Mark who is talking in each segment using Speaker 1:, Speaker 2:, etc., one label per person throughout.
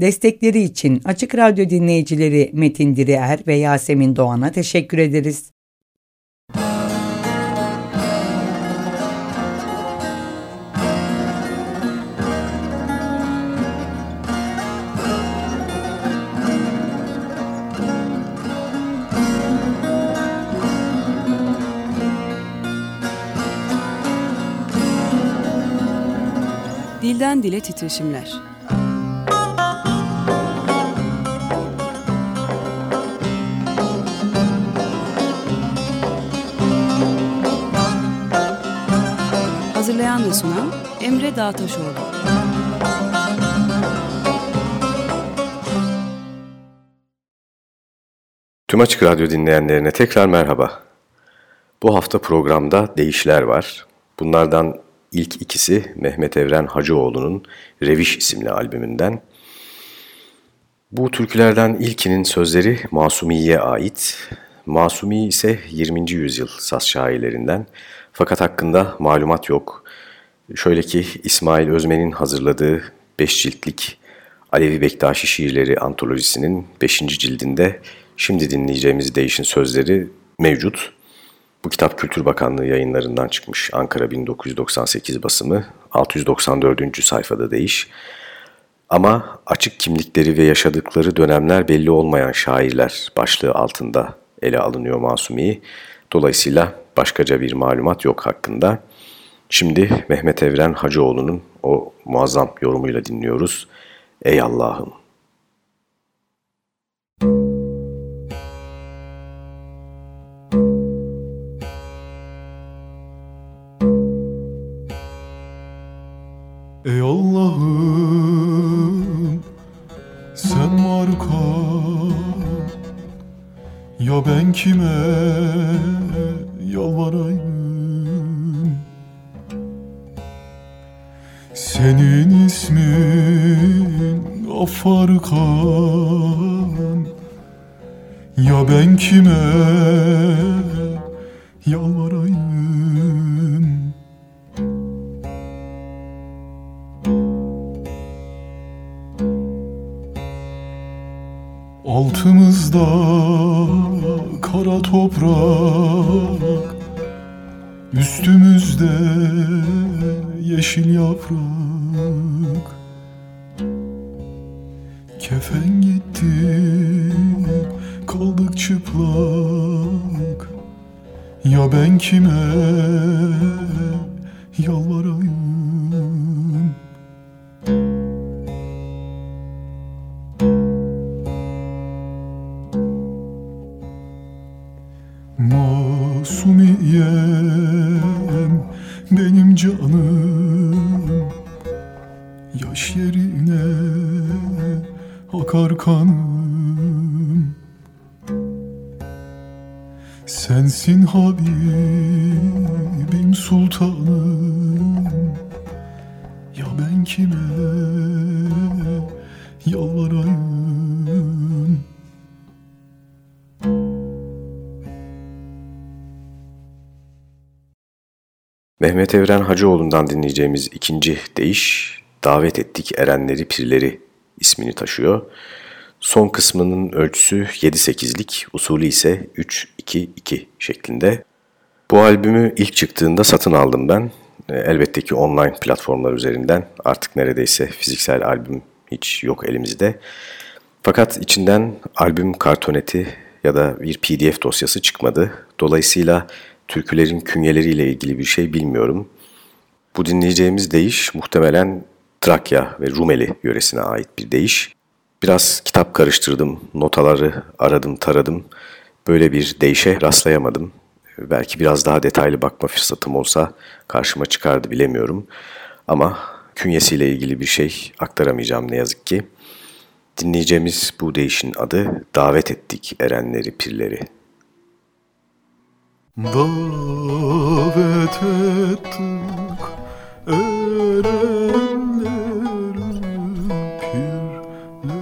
Speaker 1: Destekleri için Açık Radyo dinleyicileri Metin Direer ve Yasemin Doğan'a teşekkür ederiz.
Speaker 2: Dilden Dile Titreşimler Hazırlayan ve sunan Emre Dağtaşoğlu.
Speaker 3: Tüm Açık Radyo dinleyenlerine tekrar merhaba. Bu hafta programda değişler var. Bunlardan ilk ikisi Mehmet Evren Hacıoğlu'nun Reviş isimli albümünden. Bu türkülerden ilkinin sözleri Masumi'ye ait. Masumi ise 20. yüzyıl saz şairlerinden. Fakat hakkında malumat yok. Şöyle ki İsmail Özmen'in hazırladığı 5 ciltlik Alevi Bektaşi şiirleri antolojisinin 5. cildinde şimdi dinleyeceğimiz değişin sözleri mevcut. Bu kitap Kültür Bakanlığı yayınlarından çıkmış Ankara 1998 basımı 694. sayfada değiş. Ama açık kimlikleri ve yaşadıkları dönemler belli olmayan şairler başlığı altında ele alınıyor Masumi'yi. Dolayısıyla başkaca bir malumat yok hakkında. Şimdi Mehmet Evren Hacıoğlu'nun o muazzam yorumuyla dinliyoruz. Ey Allah'ım!
Speaker 4: Ey Allah'ım sen marka ya ben kime yalvarayım Senin ismin Affarkan Ya ben kime yalvarayım? Altımızda kara toprak
Speaker 3: Mehmet Evren Hacıoğlu'ndan dinleyeceğimiz ikinci deyiş Davet Ettik Erenleri Pirleri ismini taşıyor. Son kısmının ölçüsü 7-8'lik, usulü ise 3-2-2 şeklinde. Bu albümü ilk çıktığında satın aldım ben. E, elbette ki online platformlar üzerinden. Artık neredeyse fiziksel albüm hiç yok elimizde. Fakat içinden albüm kartoneti ya da bir pdf dosyası çıkmadı. Dolayısıyla türkülerin künyeleriyle ilgili bir şey bilmiyorum. Bu dinleyeceğimiz deyiş muhtemelen Trakya ve Rumeli yöresine ait bir deyiş. Biraz kitap karıştırdım, notaları aradım, taradım. Böyle bir deyişe rastlayamadım. Belki biraz daha detaylı bakma fırsatım olsa karşıma çıkardı bilemiyorum. Ama künyesiyle ilgili bir şey aktaramayacağım ne yazık ki. Dinleyeceğimiz bu deyişin adı Davet Ettik Erenleri Pirleri.
Speaker 4: Davet ettik erenleri pirleri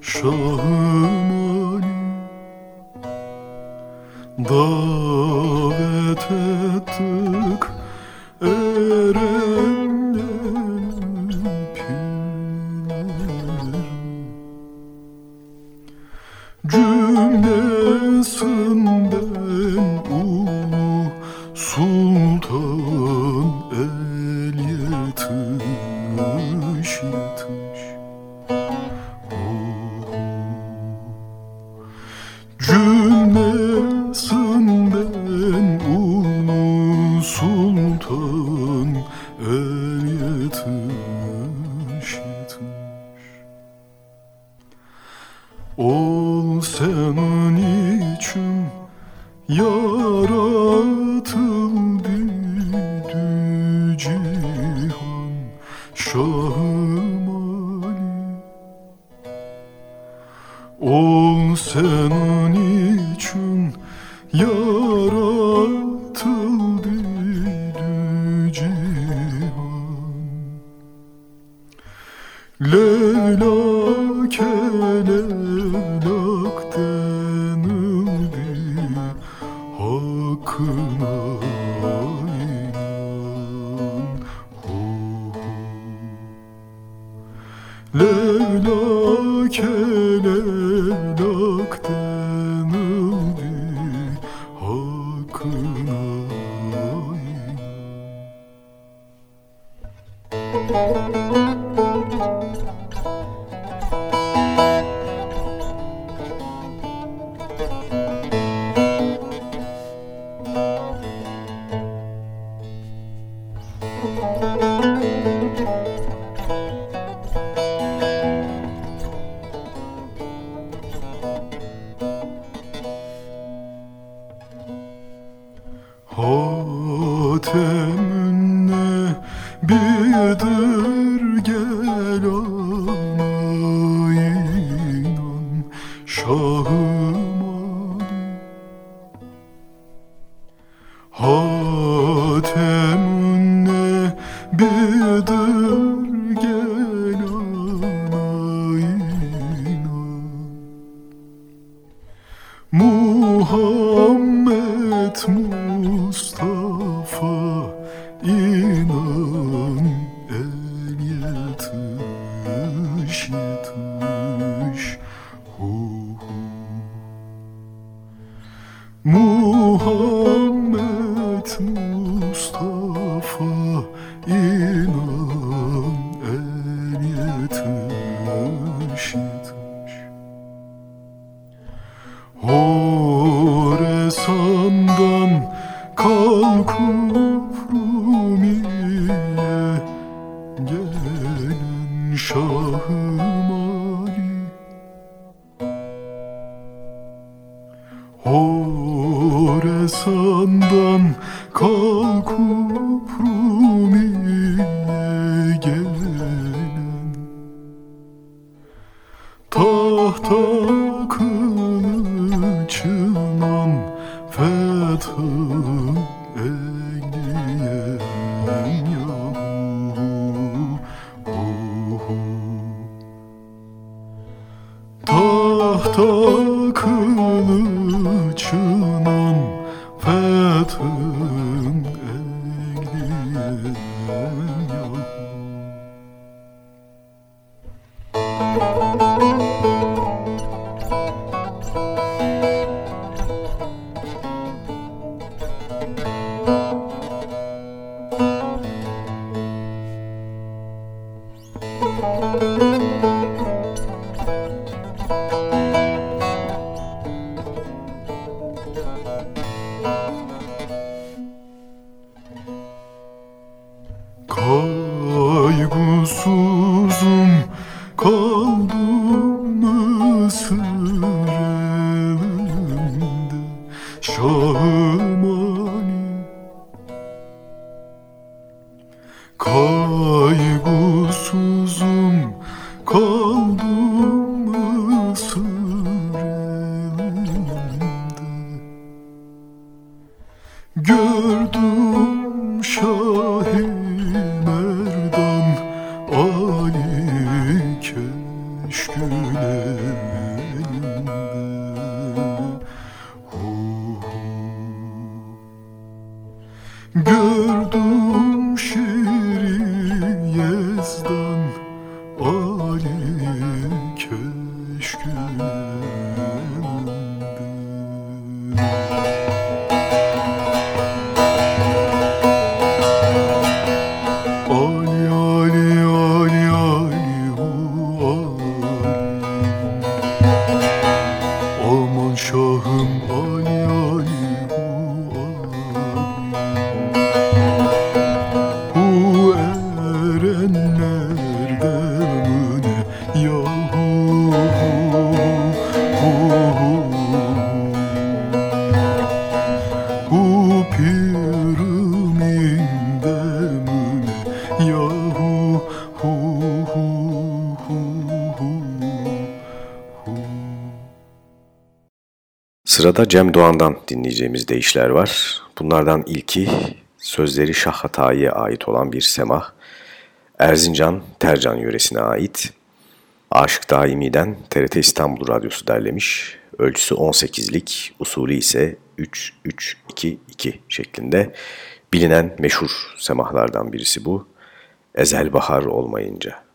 Speaker 4: Şahım Davet ettik erenleri pirleri Cümlesi Who Ali
Speaker 3: Sırada Cem Doğan'dan dinleyeceğimiz deyişler var. Bunlardan ilki sözleri Şah Hatayi'ye ait olan bir semah. Erzincan, Tercan yöresine ait. Aşık Daimi'den TRT İstanbul Radyosu derlemiş. Ölçüsü 18'lik, usulü ise 3-3-2-2 şeklinde. Bilinen meşhur semahlardan birisi bu. Ezel bahar olmayınca.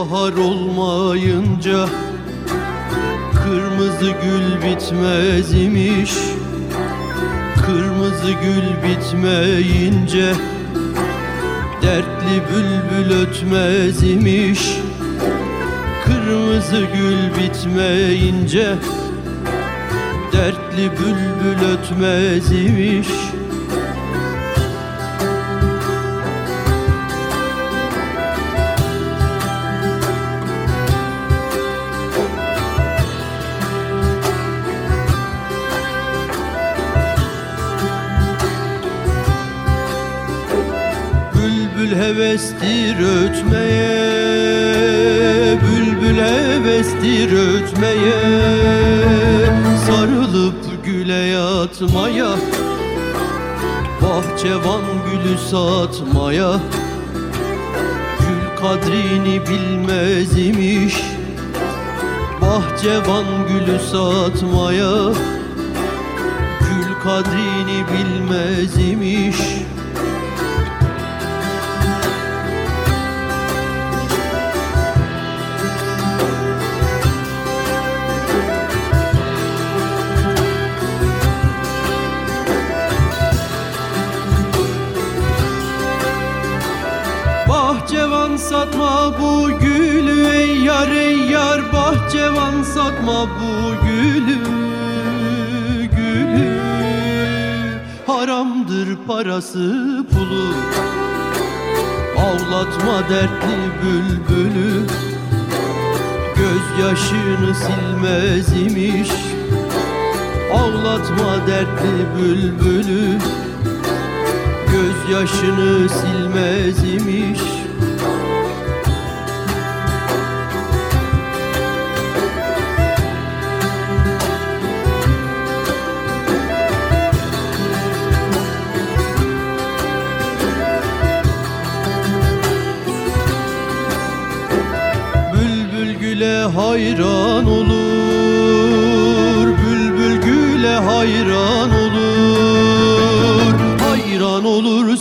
Speaker 5: Bahar olmayınca Kırmızı gül bitmez imiş. Kırmızı gül bitmeyince Dertli bülbül ötmez imiş. Kırmızı gül bitmeyince Dertli bülbül ötmez imiş ötmeye Bülbül hevestir ötmeye Sarılıp güle yatmaya Bahçevan gülü satmaya Gül kadrini bilmez imiş Bahçevan gülü satmaya Gül kadrini bilmez imiş satma bu gülü gülü. Haramdır parası pulu. Ağlatma dertli bülbülü. Gözyaşını silmez imiş. Ağlatma dertli bülbülü. Gözyaşını silmez imiş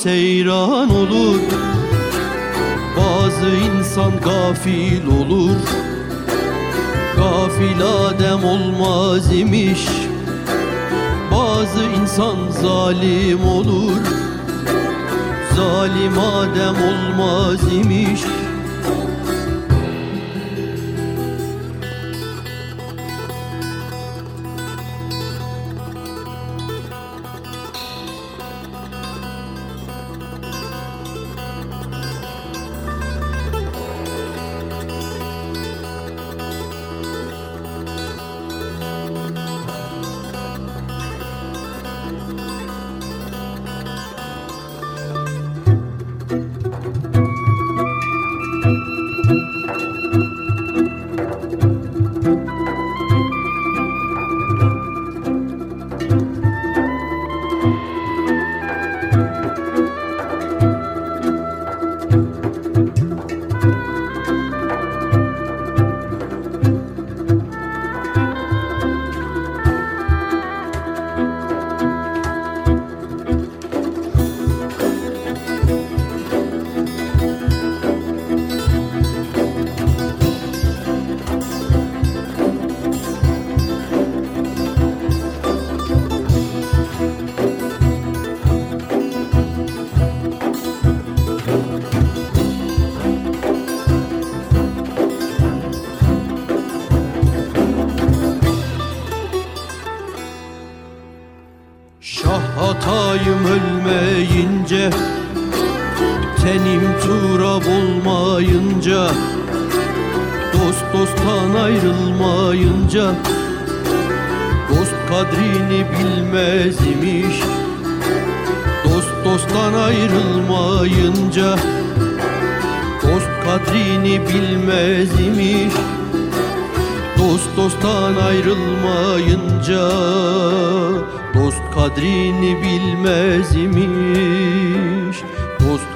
Speaker 5: seyran olur. Bazı insan gafil olur. Gafil adem olmaz imiş. Bazı insan zalim olur. Zalim adem olmaz imiş gelmeyince Tenim turab olmayınca Dost dosttan ayrılmayınca Dost kadrini bilmez imiş Dost dosttan ayrılmayınca Dost kadrini bilmez imiş Dost dosttan ayrılmayınca Dost kadrini bilmez imiş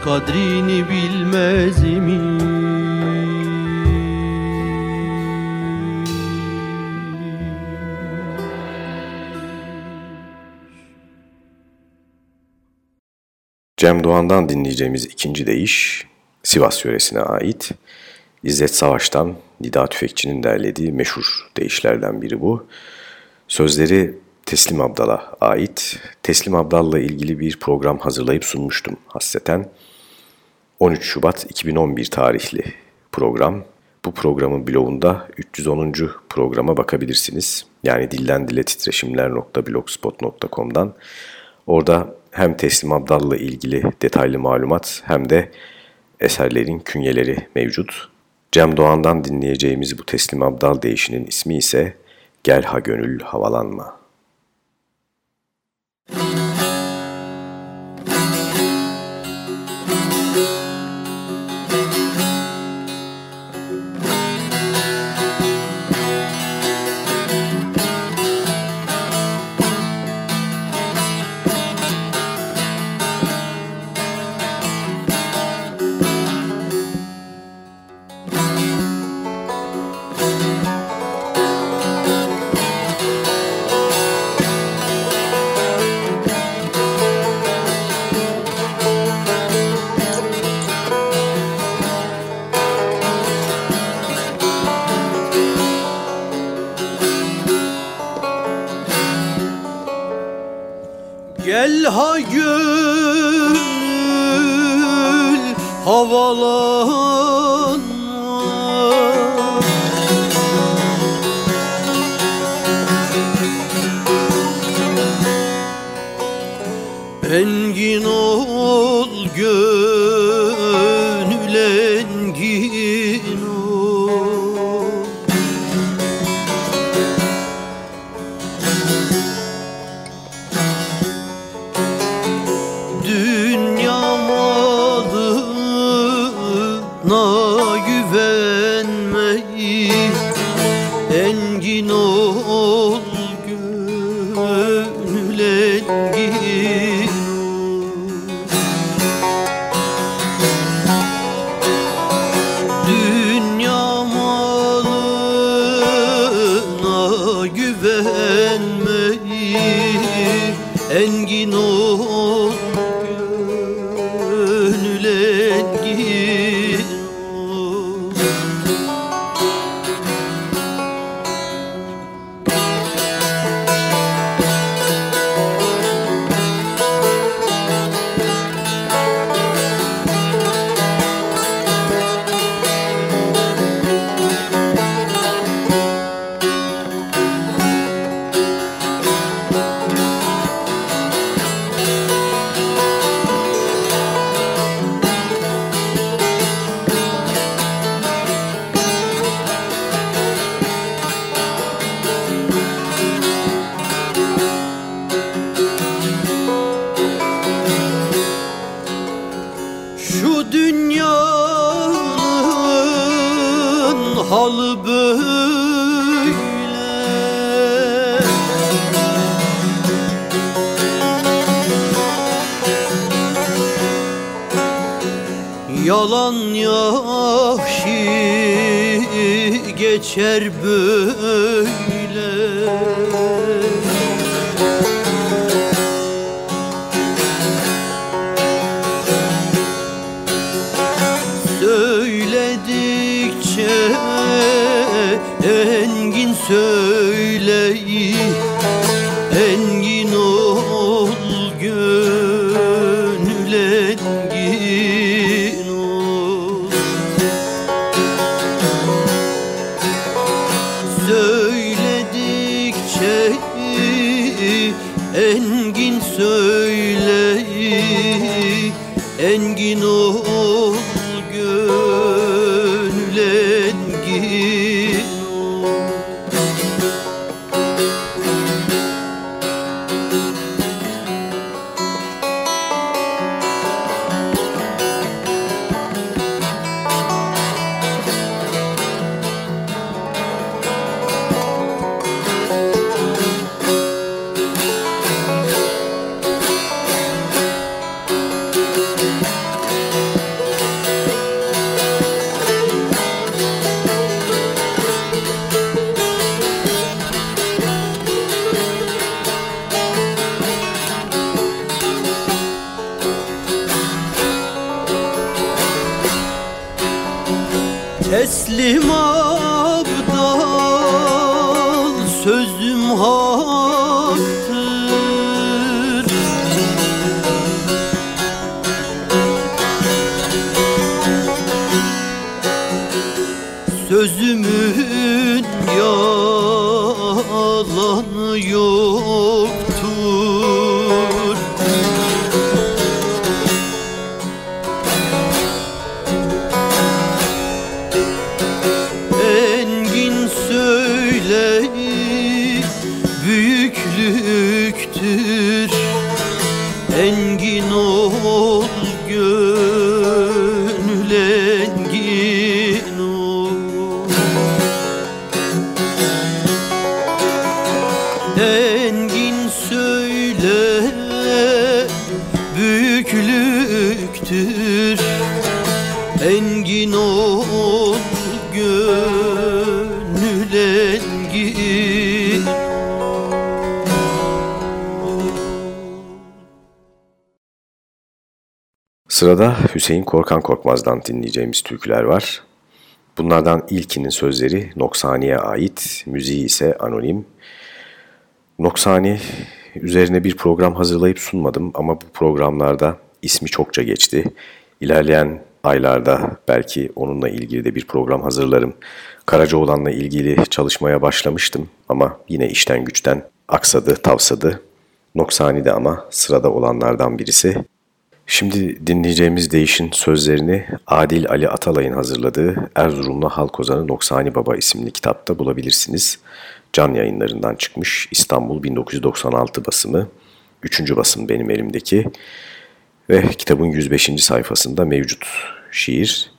Speaker 5: kadrini bilmez imiş
Speaker 3: Cem Doğan'dan dinleyeceğimiz ikinci deyiş Sivas yöresine ait. İzzet Savaş'tan Nida Tüfekçi'nin derlediği meşhur deyişlerden biri bu. Sözleri Teslim Abdal'a ait. Teslim Abdal'la ilgili bir program hazırlayıp sunmuştum hasreten. 13 Şubat 2011 tarihli program. Bu programın blogunda 310. programa bakabilirsiniz. Yani dilden dile titreşimler.blogspot.com'dan. Orada hem Teslim Abdal'la ilgili detaylı malumat hem de eserlerin künyeleri mevcut. Cem Doğan'dan dinleyeceğimiz bu Teslim Abdal deyişinin ismi ise Gel ha gönül havalanma.
Speaker 5: Yalan yahşi geçer böyle abdal
Speaker 3: Sırada Hüseyin Korkan Korkmaz'dan dinleyeceğimiz türküler var. Bunlardan ilkinin sözleri Noksani'ye ait, müziği ise anonim. Noksani üzerine bir program hazırlayıp sunmadım ama bu programlarda ismi çokça geçti. İlerleyen aylarda belki onunla ilgili de bir program hazırlarım. Karacaoğlan'la ilgili çalışmaya başlamıştım ama yine işten güçten aksadı, tavsadı. Noksani de ama sırada olanlardan birisi. Şimdi dinleyeceğimiz deyişin sözlerini Adil Ali Atalay'ın hazırladığı Erzurumlu Halk Ozanı Noksani Baba isimli kitapta bulabilirsiniz. Can yayınlarından çıkmış İstanbul 1996 basımı. Üçüncü basım benim elimdeki. Ve kitabın 105. sayfasında mevcut şiir.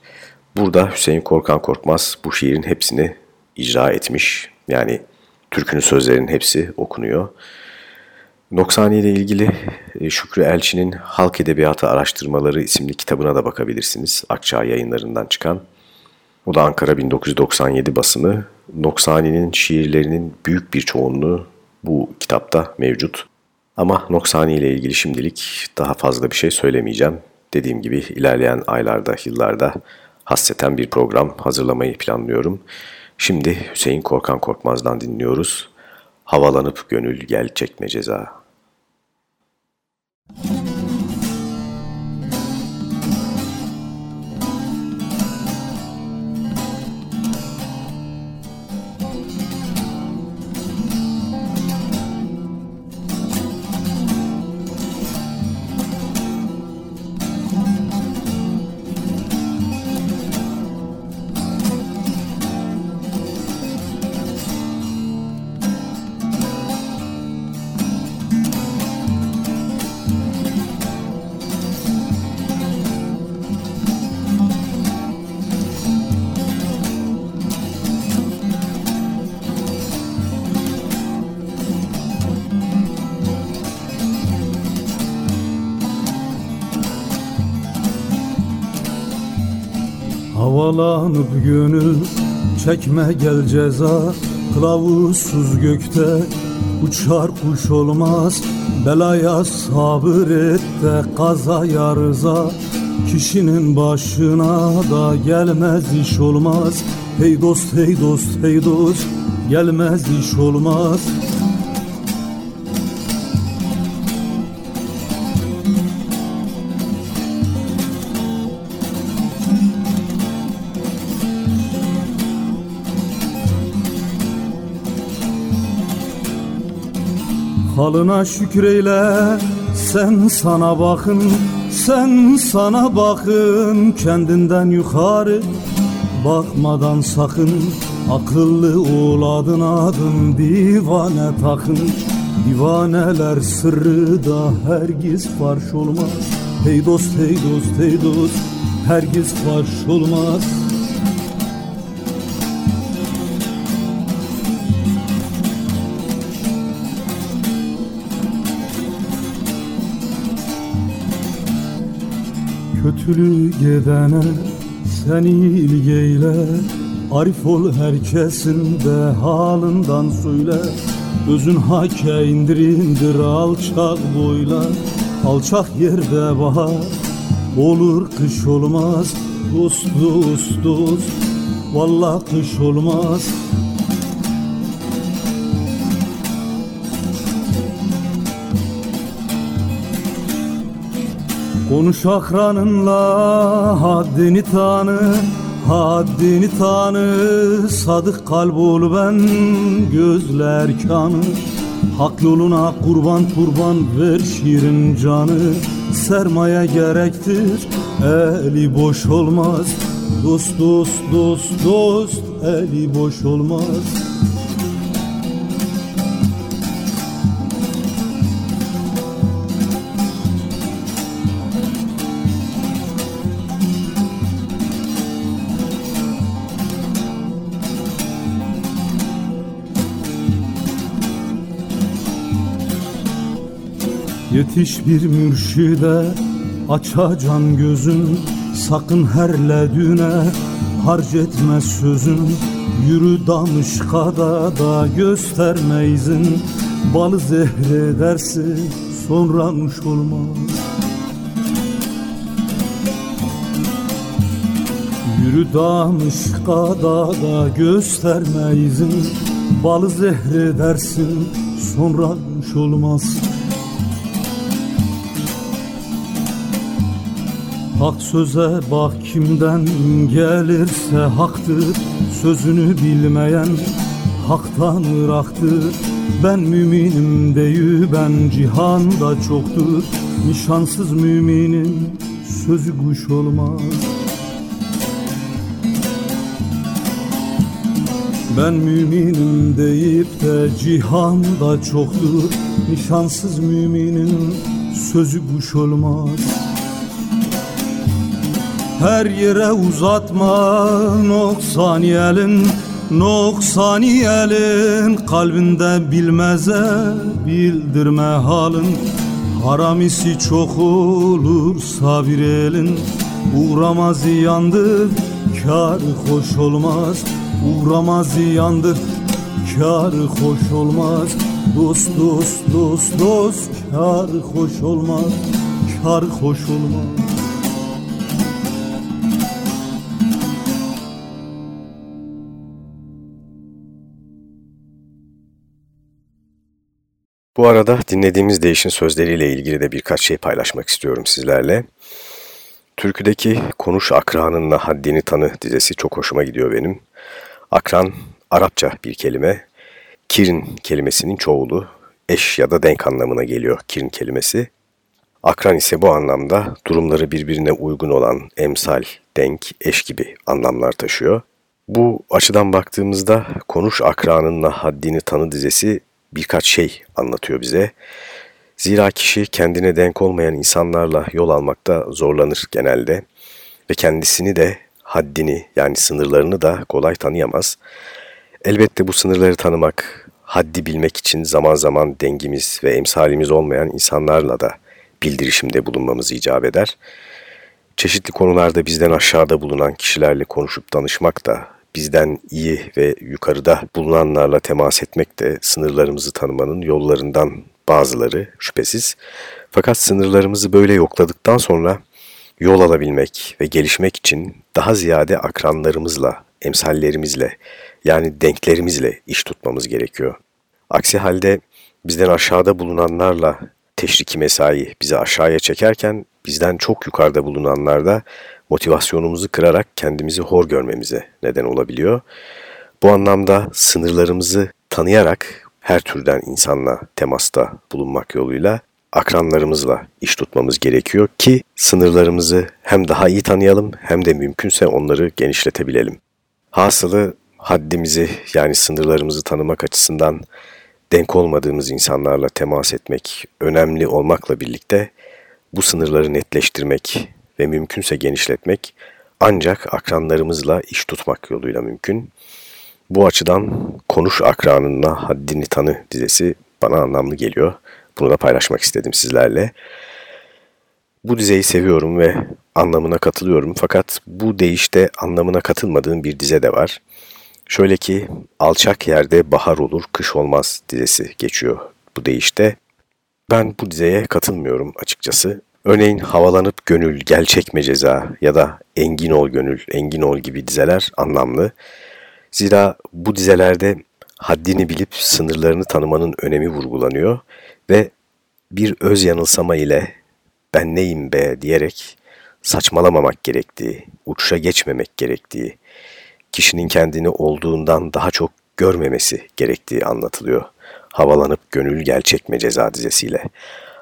Speaker 3: Burada Hüseyin Korkan Korkmaz bu şiirin hepsini icra etmiş. Yani türkünün sözlerinin hepsi okunuyor. Noksani ile ilgili e, Şükrü Elçi'nin Halk Edebiyatı Araştırmaları isimli kitabına da bakabilirsiniz. Akçağ yayınlarından çıkan. O da Ankara 1997 basımı. Noksani'nin şiirlerinin büyük bir çoğunluğu bu kitapta mevcut. Ama Noksani ile ilgili şimdilik daha fazla bir şey söylemeyeceğim. Dediğim gibi ilerleyen aylarda, yıllarda hasreten bir program hazırlamayı planlıyorum. Şimdi Hüseyin Korkan Korkmaz'dan dinliyoruz. Havalanıp gönül gel çekme ceza.
Speaker 4: Gönül çekme gel ceza. Kılavuzsuz gökte uçar kuş olmaz. Belaya sabır et de kazaya rıza. Kişinin başına da gelmez iş olmaz. Hey dost hey dost hey dost gelmez iş olmaz Halına şükreyle
Speaker 6: Sen sana bakın, sen sana bakın. Kendinden yukarı bakmadan sakın. Akıllı ol adın adın divane takın. Divaneler sırrı da hergiz farş olmaz. Hey dost hey dost hey dost hergiz farş olmaz Kötülük edene sen ilgeyle Arif ol herkesin de halından söyle. Özün hake indir indir alçak boyla. Alçak yerde bahar olur kış olmaz. Dost dost dost. Vallahi kış olmaz Konuş akranınla haddini tanı Haddini tanı. Sadık kalp ol ben gözler kanı. Hak yoluna kurban kurban ver şirin canı. Sermaye gerektir eli boş olmaz. Dost dost dost dost eli boş olmaz Yetiş bir mürşide açacan gözün. Sakın herledüne harc etme sözün. Yürü damışkada da gösterme izin. Balı zehredersin sonra nuş olmaz. Yürü damışkada da gösterme izin. Balı zehredersin sonra nuş olmaz Hak söze bak kimden gelirse haktır. Sözünü bilmeyen haktan ıraktır. Ben müminim deyü ben cihanda çoktur. Nişansız müminin sözü kuş olmaz. Ben müminim deyip de cihanda çoktur. Nişansız müminin sözü kuş olmaz her yere uzatma noksani elin Noksani elin kalbinde bilmeze bildirme halin. Haramisi çok olur sabir elin. Uğramaz yandır kar hoş olmaz. Uğramaz yandır kar hoş olmaz. Dost dost dost dost kar hoş olmaz. Kar hoş olmaz
Speaker 3: Bu arada dinlediğimiz değişin sözleriyle ilgili de birkaç şey paylaşmak istiyorum sizlerle. Türküdeki Konuş Akranınla Haddini Tanı dizesi çok hoşuma gidiyor benim. Akran, Arapça bir kelime. Kirn kelimesinin çoğulu, eş ya da denk anlamına geliyor kirn kelimesi. Akran ise bu anlamda durumları birbirine uygun olan emsal, denk, eş gibi anlamlar taşıyor. Bu açıdan baktığımızda Konuş Akranınla Haddini Tanı dizesi birkaç şey anlatıyor bize. Zira kişi kendine denk olmayan insanlarla yol almakta zorlanır genelde ve kendisini de haddini yani sınırlarını da kolay tanıyamaz. Elbette bu sınırları tanımak, haddi bilmek için zaman zaman dengimiz ve emsalimiz olmayan insanlarla da bildirişimde bulunmamız icap eder. Çeşitli konularda bizden aşağıda bulunan kişilerle konuşup danışmak da bizden iyi ve yukarıda bulunanlarla temas etmek de sınırlarımızı tanımanın yollarından bazıları şüphesiz. Fakat sınırlarımızı böyle yokladıktan sonra yol alabilmek ve gelişmek için daha ziyade akranlarımızla, emsallerimizle yani denklerimizle iş tutmamız gerekiyor. Aksi halde bizden aşağıda bulunanlarla teşriki mesai bizi aşağıya çekerken bizden çok yukarıda bulunanlar da motivasyonumuzu kırarak kendimizi hor görmemize neden olabiliyor. Bu anlamda sınırlarımızı tanıyarak her türden insanla temasta bulunmak yoluyla akranlarımızla iş tutmamız gerekiyor ki sınırlarımızı hem daha iyi tanıyalım hem de mümkünse onları genişletebilelim. Hasılı haddimizi yani sınırlarımızı tanımak açısından denk olmadığımız insanlarla temas etmek önemli olmakla birlikte bu sınırları netleştirmek ve mümkünse genişletmek ancak akranlarımızla iş tutmak yoluyla mümkün. Bu açıdan Konuş Akranınla Haddini Tanı dizesi bana anlamlı geliyor. Bunu da paylaşmak istedim sizlerle. Bu dizeyi seviyorum ve anlamına katılıyorum fakat bu deyişte anlamına katılmadığım bir dize de var. Şöyle ki alçak yerde bahar olur kış olmaz dizesi geçiyor bu deyişte. Ben bu dizeye katılmıyorum açıkçası. Örneğin havalanıp gönül gel çekme ceza ya da engin ol gönül engin ol gibi dizeler anlamlı. Zira bu dizelerde haddini bilip sınırlarını tanımanın önemi vurgulanıyor ve bir öz yanılsama ile ben neyim be diyerek saçmalamamak gerektiği, uçuşa geçmemek gerektiği, kişinin kendini olduğundan daha çok görmemesi gerektiği anlatılıyor. Havalanıp gönül gel çekme ceza dizesiyle.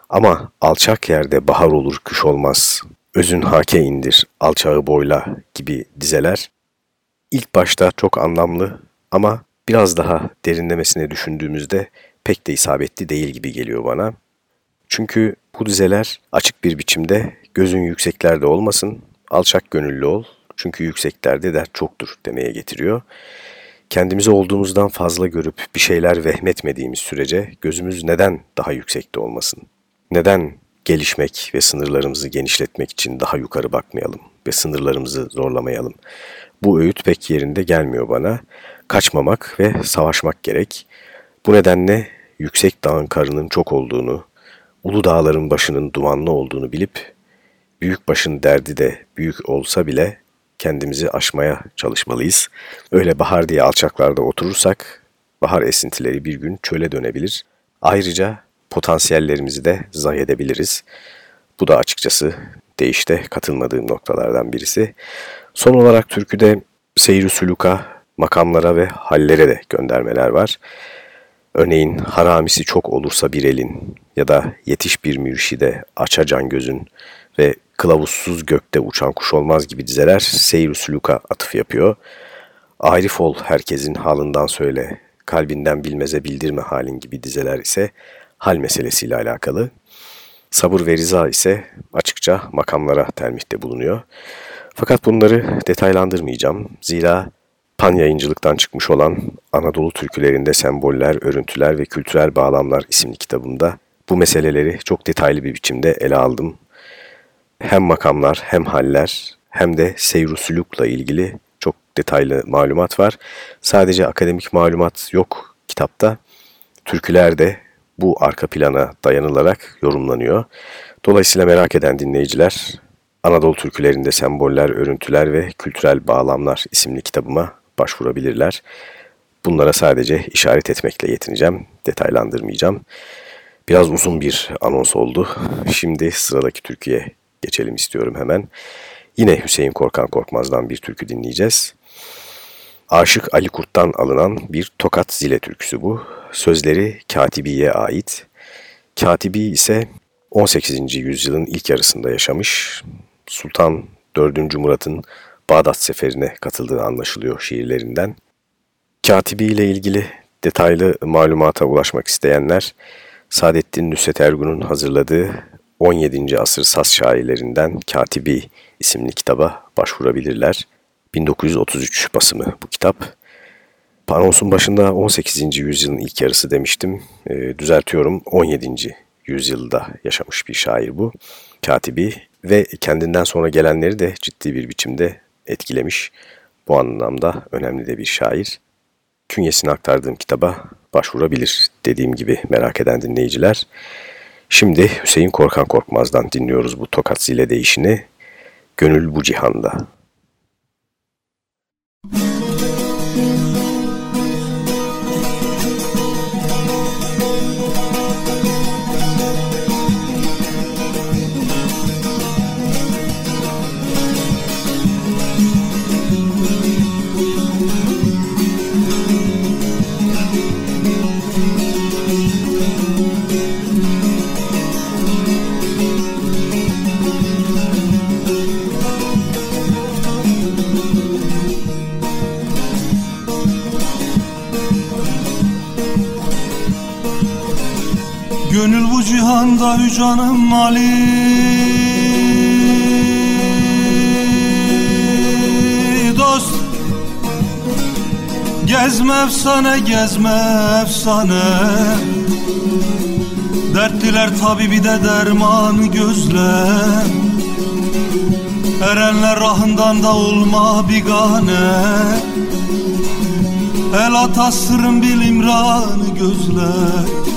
Speaker 3: Ama alçak yerde bahar olur kış olmaz, özün hake indir, alçağı boyla gibi dizeler ilk başta çok anlamlı ama biraz daha derinlemesine düşündüğümüzde pek de isabetli değil gibi geliyor bana. Çünkü bu dizeler açık bir biçimde gözün yükseklerde olmasın, alçak gönüllü ol çünkü yükseklerde dert çoktur demeye getiriyor. Kendimizi olduğumuzdan fazla görüp bir şeyler vehmetmediğimiz sürece gözümüz neden daha yüksekte olmasın? Neden gelişmek ve sınırlarımızı genişletmek için daha yukarı bakmayalım ve sınırlarımızı zorlamayalım? Bu öğüt pek yerinde gelmiyor bana. Kaçmamak ve savaşmak gerek. Bu nedenle yüksek dağın karının çok olduğunu, ulu dağların başının dumanlı olduğunu bilip, büyük başın derdi de büyük olsa bile kendimizi aşmaya çalışmalıyız. Öyle bahar diye alçaklarda oturursak, bahar esintileri bir gün çöle dönebilir. Ayrıca potansiyellerimizi de zayi edebiliriz. Bu da açıkçası değişte katılmadığım noktalardan birisi. Son olarak türküde seyri suluka, makamlara ve hallere de göndermeler var. Örneğin haramisi çok olursa bir elin ya da yetiş bir mürşide aça can gözün ve kılavuzsuz gökte uçan kuş olmaz gibi dizeler seyir suluka atıf yapıyor. Arif ol herkesin halından söyle, kalbinden bilmeze bildirme halin gibi dizeler ise hal meselesiyle alakalı. Sabır ve riza ise açıkça makamlara termihte bulunuyor. Fakat bunları detaylandırmayacağım. Zira Pan yayıncılıktan çıkmış olan Anadolu türkülerinde semboller, örüntüler ve kültürel bağlamlar isimli kitabımda bu meseleleri çok detaylı bir biçimde ele aldım. Hem makamlar hem haller hem de seyru ilgili çok detaylı malumat var. Sadece akademik malumat yok kitapta. Türküler de bu arka plana dayanılarak yorumlanıyor. Dolayısıyla merak eden dinleyiciler Anadolu türkülerinde semboller, örüntüler ve kültürel bağlamlar isimli kitabıma başvurabilirler. Bunlara sadece işaret etmekle yetineceğim, detaylandırmayacağım. Biraz uzun bir anons oldu. Şimdi sıradaki türküye geçelim istiyorum hemen. Yine Hüseyin Korkan Korkmaz'dan bir türkü dinleyeceğiz. Aşık Ali Kurt'tan alınan bir Tokat Zile türküsü bu. Sözleri Katibi'ye ait. Katibi ise 18. yüzyılın ilk yarısında yaşamış. Sultan 4. Murat'ın Bağdat seferine katıldığı anlaşılıyor şiirlerinden. Katibi ile ilgili detaylı malumata ulaşmak isteyenler Saadettin Nusret Ergun'un hazırladığı 17. asır Saz şairlerinden Katibi isimli kitaba başvurabilirler. 1933 basımı bu kitap. Panos'un başında 18. yüzyılın ilk yarısı demiştim. E, düzeltiyorum 17. yüzyılda yaşamış bir şair bu. Katibi ve kendinden sonra gelenleri de ciddi bir biçimde etkilemiş. Bu anlamda önemli de bir şair. Künyesini aktardığım kitaba başvurabilir dediğim gibi merak eden dinleyiciler. Şimdi Hüseyin Korkan Korkmaz'dan dinliyoruz bu Tokat Zile değişini. Gönül bu cihanda.
Speaker 5: Da hücanım Ali. Dost Gezme efsane gezme efsane. Dertliler tabibi de dermanı gözle. Erenler rahından da olma bigane El atasırın bil imranı gözle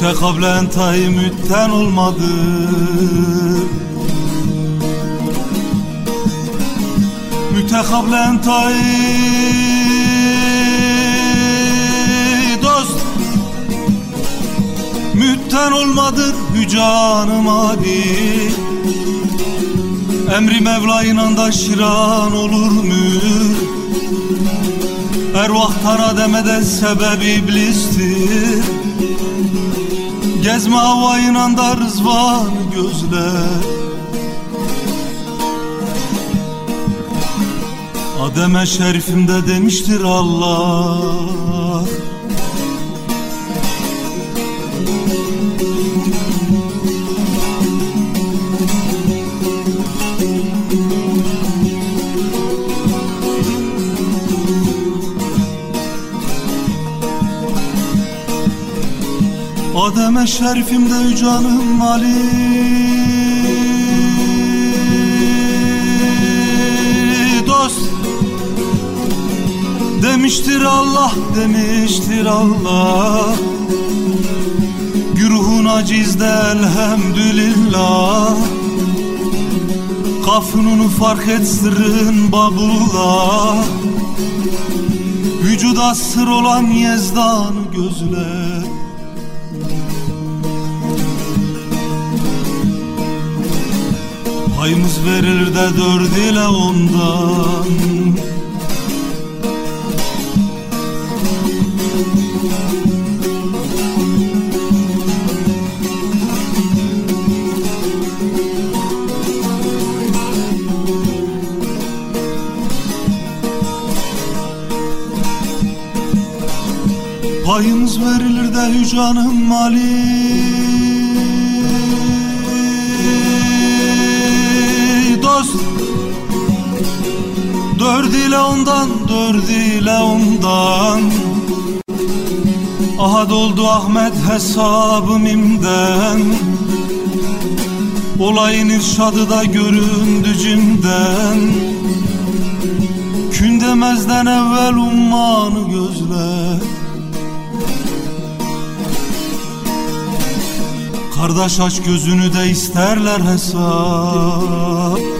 Speaker 5: Mütekablen tay mütten olmadı. Mütekablen tay dost. Mütten olmadır hücanım hadi Emri Mevla da şiran olur mu? Ervahtan ademede sebep iblistir Gezme havayla da rızvan gözle Ademe şerifimde demiştir Allah Ademe şerifimde canım Ali Dost Demiştir Allah demiştir Allah. Güruhun acizde elhamdülillah. Kafnunu fark et sırrın babula. Vücuda sır olan yezdan gözler Payımız verilir de dört ile ondan. Payımız verilir de hücanın mali Dört ile ondan, dört ile ondan. Aha doldu Ahmet hesabım imden. Olayın irşadı da göründü cimden Kün demezden evvel ummanı gözle. Kardeş aç gözünü de isterler hesap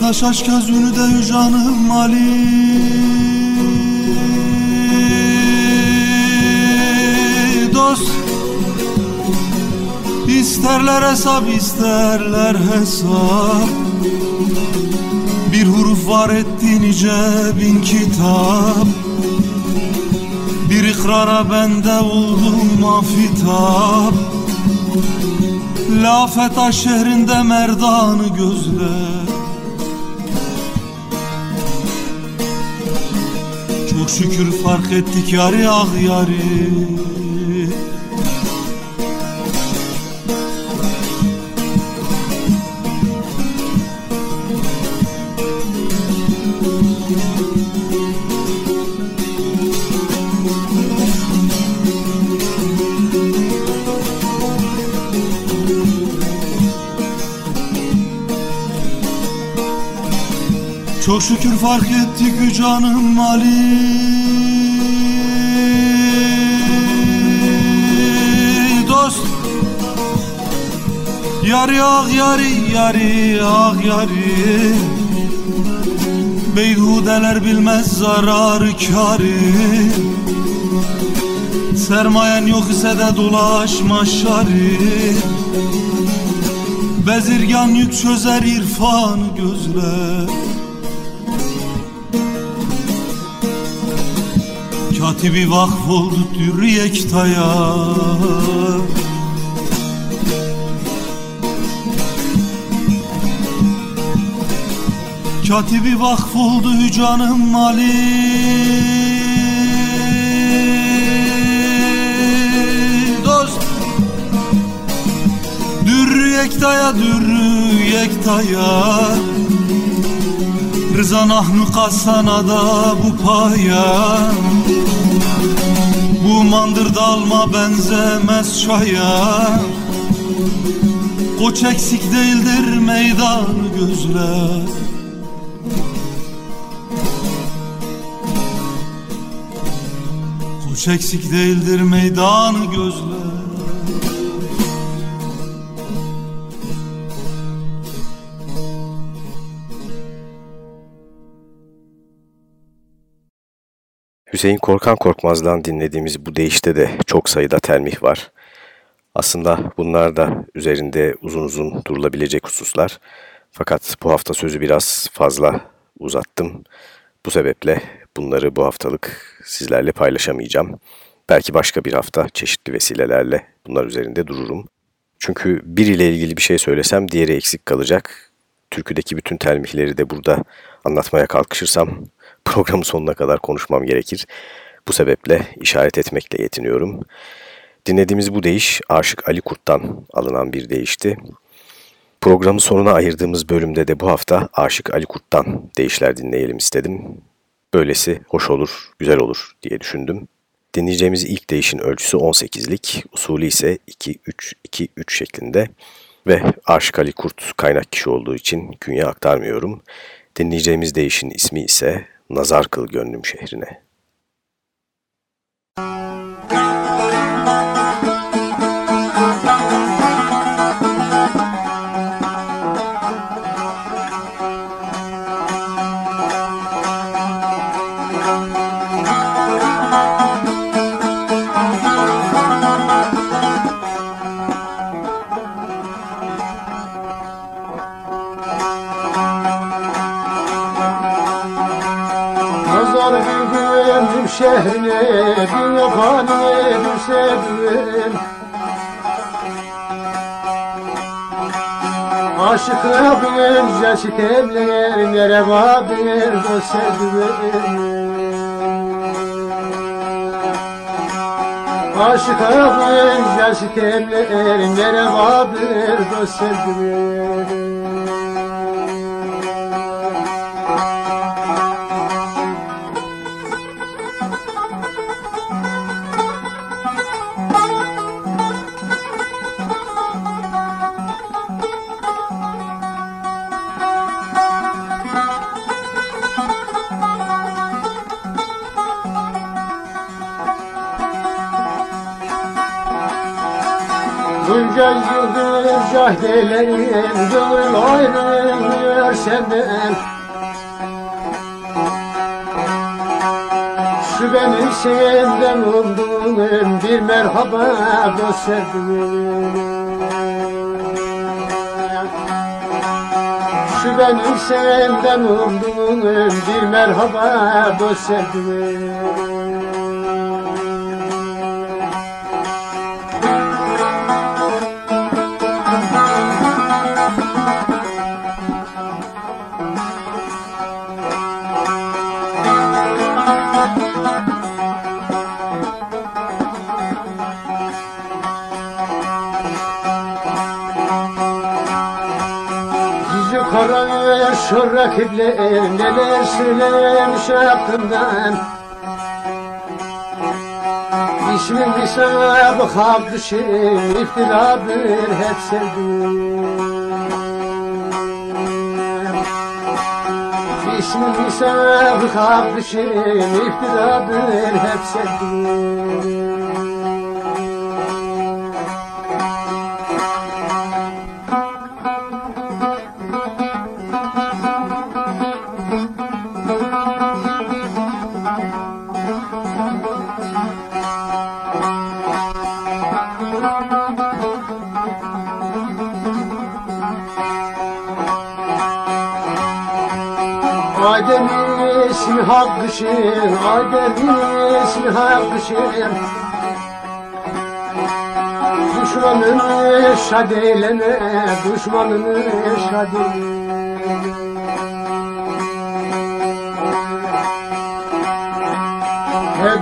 Speaker 5: Kardeş aç gözünü de hücanım Ali. Dost İsterler hesap isterler hesap. Bir huruf var etti nice bin kitap. Bir ikrara bende oldum afitap. Lafeta şehrinde merdanı gözle Çok şükür fark ettik yari ah yari Çok şükür fark ettik canım Ali. Dost Yari ah yari yari ah yari. Beyhudeler bilmez zararı kârı. Sermayen yok ise de dolaşma şari Bezirgan yük çözer irfanı gözler Katibi vakf oldu dür yektaya Katibi vakf oldu canım mali. Dost. Dür yektaya dür yektaya Rıza nahnu kasana da bu paya. Bu mandır dalma benzemez çaya Koç eksik değildir meydan gözler. Koç eksik değildir meydan gözler
Speaker 3: Hüseyin Korkan Korkmaz'dan dinlediğimiz bu deyişte de çok sayıda telmih var. Aslında bunlar da üzerinde uzun uzun durulabilecek hususlar. Fakat bu hafta sözü biraz fazla uzattım. Bu sebeple bunları bu haftalık sizlerle paylaşamayacağım. Belki başka bir hafta çeşitli vesilelerle bunlar üzerinde dururum. Çünkü biriyle ilgili bir şey söylesem diğeri eksik kalacak. Türküdeki bütün telmihleri de burada anlatmaya kalkışırsam programın sonuna kadar konuşmam gerekir. Bu sebeple işaret etmekle yetiniyorum. Dinlediğimiz bu deyiş Aşık Ali Kurt'tan alınan bir deyişti. Programın sonuna ayırdığımız bölümde de bu hafta Aşık Ali Kurt'tan deyişler dinleyelim istedim. Böylesi hoş olur, güzel olur diye düşündüm. Dinleyeceğimiz ilk deyişin ölçüsü 18'lik, usulü ise 2-3-2-3 şeklinde ve Aşık Ali Kurt kaynak kişi olduğu için künye aktarmıyorum. Dinleyeceğimiz deyişin ismi ise Nazar Kıl Gönlüm Şehrine.
Speaker 7: Cesit evler Merhaba bir dost Aşıkına bir cesit evler Merhaba bir dost sevdim yıldır cahdelerim Gönül ayrılmıyor senden Şu benim senden umduğum Bir merhaba dost sevdim Şu benim senden umduğum Bir merhaba dost sevdim şu rakipler neler söylemiş hakkından İsmin sana bu halk dışı iftiradır hep sevdim. İsmin sana bu halk dışı iftiradır hep sevdim hakkışım Adem'in ismi hakkışım Düşmanını şad eyleme Düşmanını şad eyleme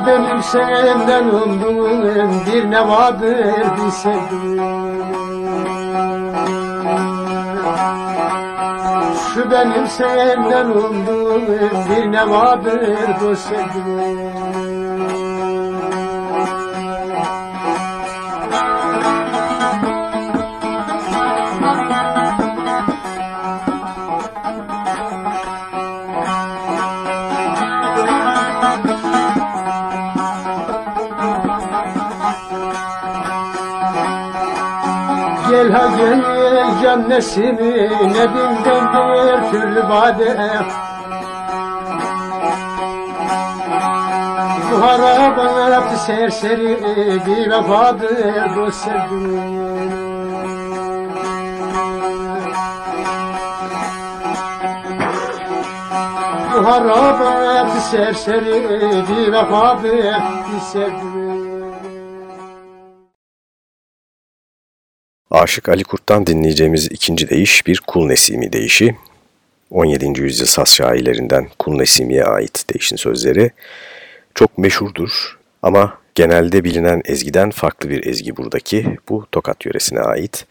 Speaker 7: benim senden umduğum bir ne vardır bir sevdiğim benim senden umduğum bir ne vardır bu sevdiğim Gel ha gel can nesimi Nebimden bir türlü bade Bu harabat serseri bir vefadır bu sevdiğim Bu harabat serseri bir vefadır bir sevdiğim
Speaker 3: Aşık Ali Kurt'tan dinleyeceğimiz ikinci deyiş bir Kul Nesimi deyişi. 17. yüzyıl Saz şairlerinden Kul Nesimi'ye ait deyişin sözleri çok meşhurdur ama genelde bilinen ezgiden farklı bir ezgi buradaki. Bu Tokat yöresine ait.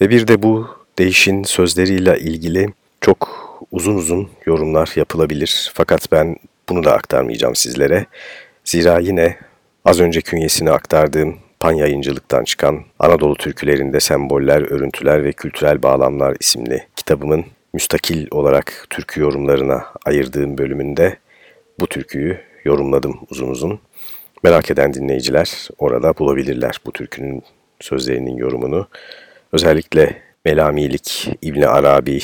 Speaker 3: Ve bir de bu deyişin sözleriyle ilgili çok uzun uzun yorumlar yapılabilir. Fakat ben bunu da aktarmayacağım sizlere. Zira yine az önce künyesini aktardığım Pan yayıncılıktan çıkan Anadolu türkülerinde semboller, örüntüler ve kültürel bağlamlar isimli kitabımın müstakil olarak türkü yorumlarına ayırdığım bölümünde bu türküyü yorumladım uzun uzun. Merak eden dinleyiciler orada bulabilirler bu türkünün sözlerinin yorumunu. Özellikle Melamilik İbni Arabi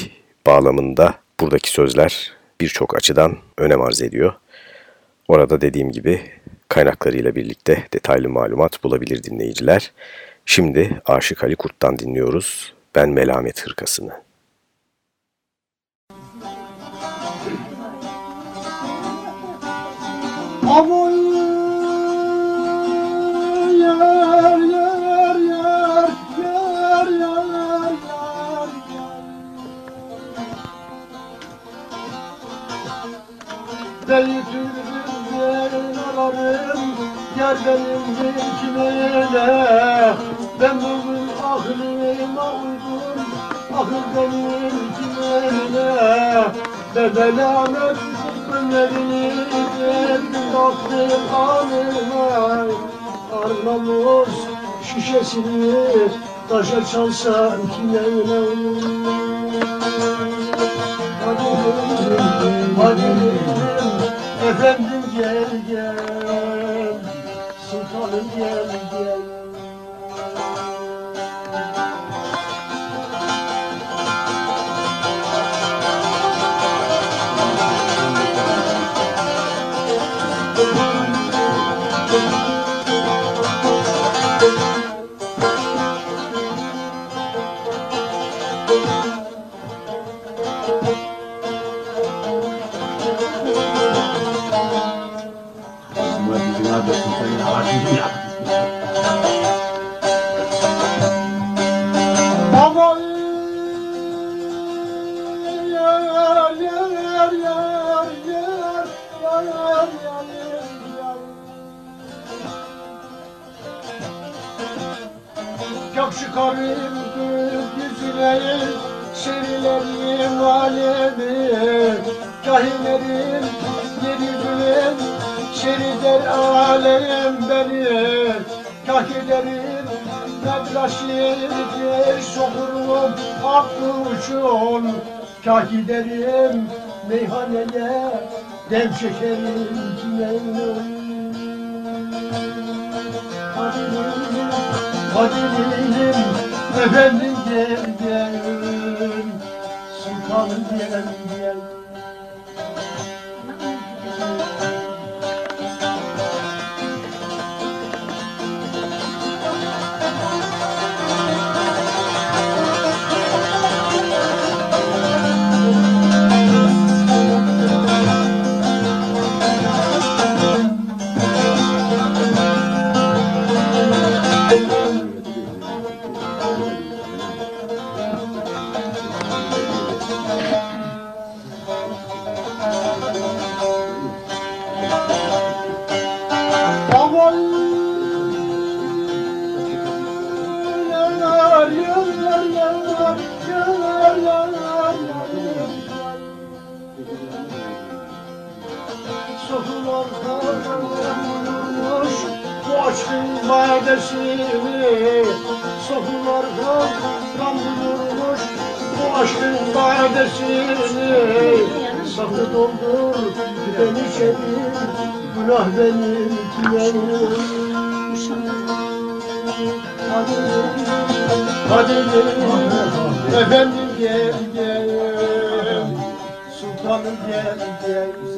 Speaker 3: bağlamında buradaki sözler birçok açıdan önem arz ediyor. Orada dediğim gibi kaynaklarıyla birlikte detaylı malumat bulabilir dinleyiciler. Şimdi Aşık Ali Kurt'tan dinliyoruz. Ben Melamet Hırkasını.
Speaker 7: çalışan kimlerine Kahinlerim yeryüzüne Şerider alem beni Kahilerim Medraşidir sokurum hakkı uçun Kahilerim meyhaneye Dem şekerim kime Hadi dilim, hadi dilim Efendim gel gel. Sultanım gel gel Saklı doldur beni çevir Günah benim kiyenim Kaderim efendim gel gel. Sultanım gel gel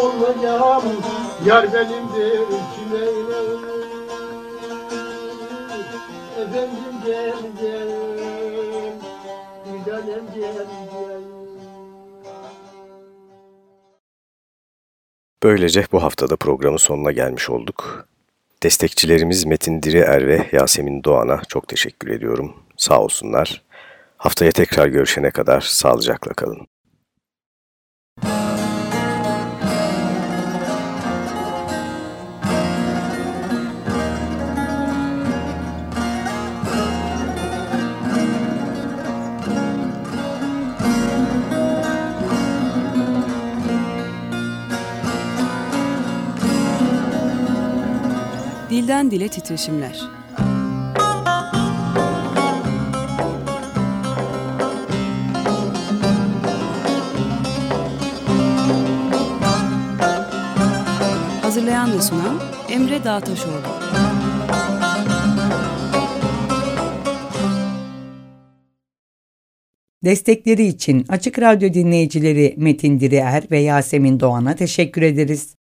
Speaker 7: olmayam Yar benimdir kim eyler Efendim gel gel Bir tanem gel gel
Speaker 3: Böylece bu haftada programın sonuna gelmiş olduk. Destekçilerimiz Metin Dirier ve Yasemin Doğan'a çok teşekkür ediyorum. Sağ olsunlar. Haftaya tekrar görüşene kadar sağlıcakla kalın.
Speaker 2: Dilden dile titreşimler. Hazırlayan ve sunan Emre Dağtaşoğlu.
Speaker 1: Destekleri için Açık Radyo dinleyicileri Metin Dirier ve Yasemin Doğan'a teşekkür ederiz.